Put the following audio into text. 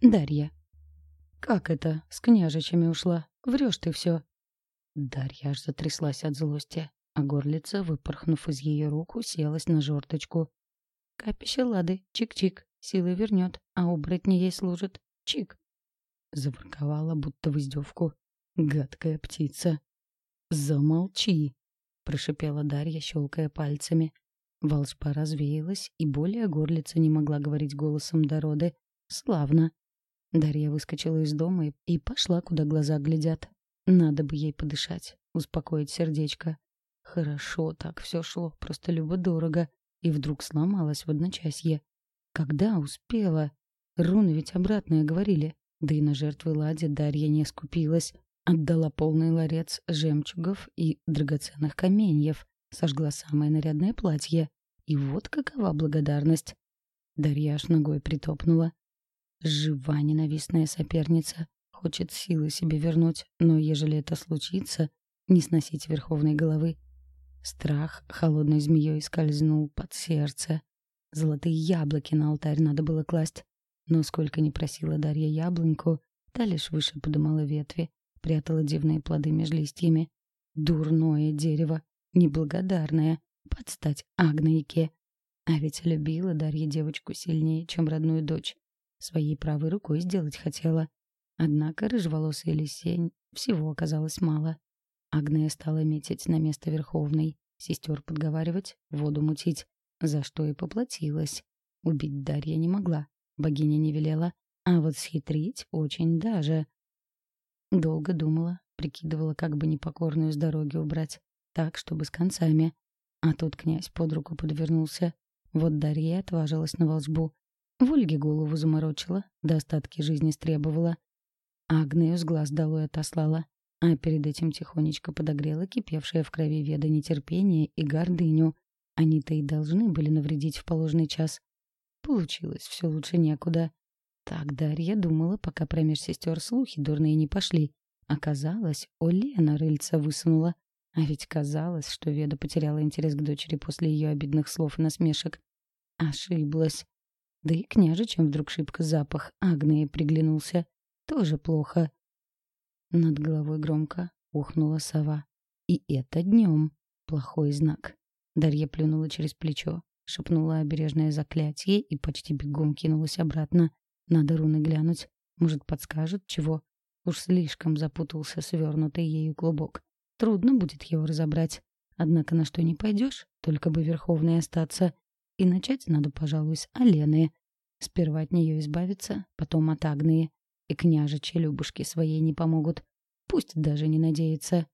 Дарья. «Как это? С княжичами ушла? Врешь ты все. Дарья аж затряслась от злости, а горлица, выпорхнув из ее рук, уселась на жорточку. «Капище лады, чик-чик, силы вернет, а оборотни ей служит. Чик!» Заворковала, будто в издевку. «Гадкая птица!» «Замолчи!» — прошипела Дарья, щелкая пальцами. Волшба развеялась, и более горлица не могла говорить голосом Дороды. «Славно!» Дарья выскочила из дома и пошла, куда глаза глядят. Надо бы ей подышать, успокоить сердечко. Хорошо так все шло, просто любо-дорого. И вдруг сломалась в одночасье. Когда успела? Руны ведь обратное говорили. Да и на жертвы Ладе Дарья не скупилась. Отдала полный ларец жемчугов и драгоценных каменьев. Сожгла самое нарядное платье. И вот какова благодарность. Дарья аж ногой притопнула. Жива ненавистная соперница. Хочет силы себе вернуть, но ежели это случится, не сносить верховной головы. Страх холодной змеей скользнул под сердце. Золотые яблоки на алтарь надо было класть. Но сколько ни просила Дарья яблоньку, та лишь выше подымала ветви, прятала дивные плоды меж листьями. Дурное дерево, неблагодарное, подстать Агнейке. А ведь любила Дарья девочку сильнее, чем родную дочь. Своей правой рукой сделать хотела. Однако рыжеволосый Лисень всего оказалось мало. Агния стала метить на место Верховной, сестер подговаривать, воду мутить, за что и поплатилась. Убить Дарья не могла, богиня не велела, а вот схитрить очень даже. Долго думала, прикидывала, как бы непокорную с дороги убрать, так, чтобы с концами. А тут князь под руку подвернулся. Вот Дарья отважилась на волжбу. В голову заморочила, до остатки жизни стребовала. Агнею с глаз долой отослала, а перед этим тихонечко подогрела кипевшее в крови веда нетерпение и гордыню. Они-то и должны были навредить в положенный час. Получилось все лучше некуда. Так Дарья думала, пока промеж сестер слухи дурные не пошли. Оказалось, Олена рыльца высунула. А ведь казалось, что Веда потеряла интерес к дочери после ее обидных слов и насмешек. Ошиблась. Да и княжичем вдруг шибко запах Агнии приглянулся. Тоже плохо. Над головой громко ухнула сова. И это днем. Плохой знак. Дарья плюнула через плечо, шепнула обережное заклятие и почти бегом кинулась обратно. Надо руны глянуть. Может, подскажет, чего? Уж слишком запутался свернутый ею клубок. Трудно будет его разобрать. Однако на что не пойдешь, только бы Верховной остаться. И начать надо, пожалуй, с Алены. Сперва от нее избавиться, потом от Агнии. И княжичи Любушки своей не помогут. Пусть даже не надеется.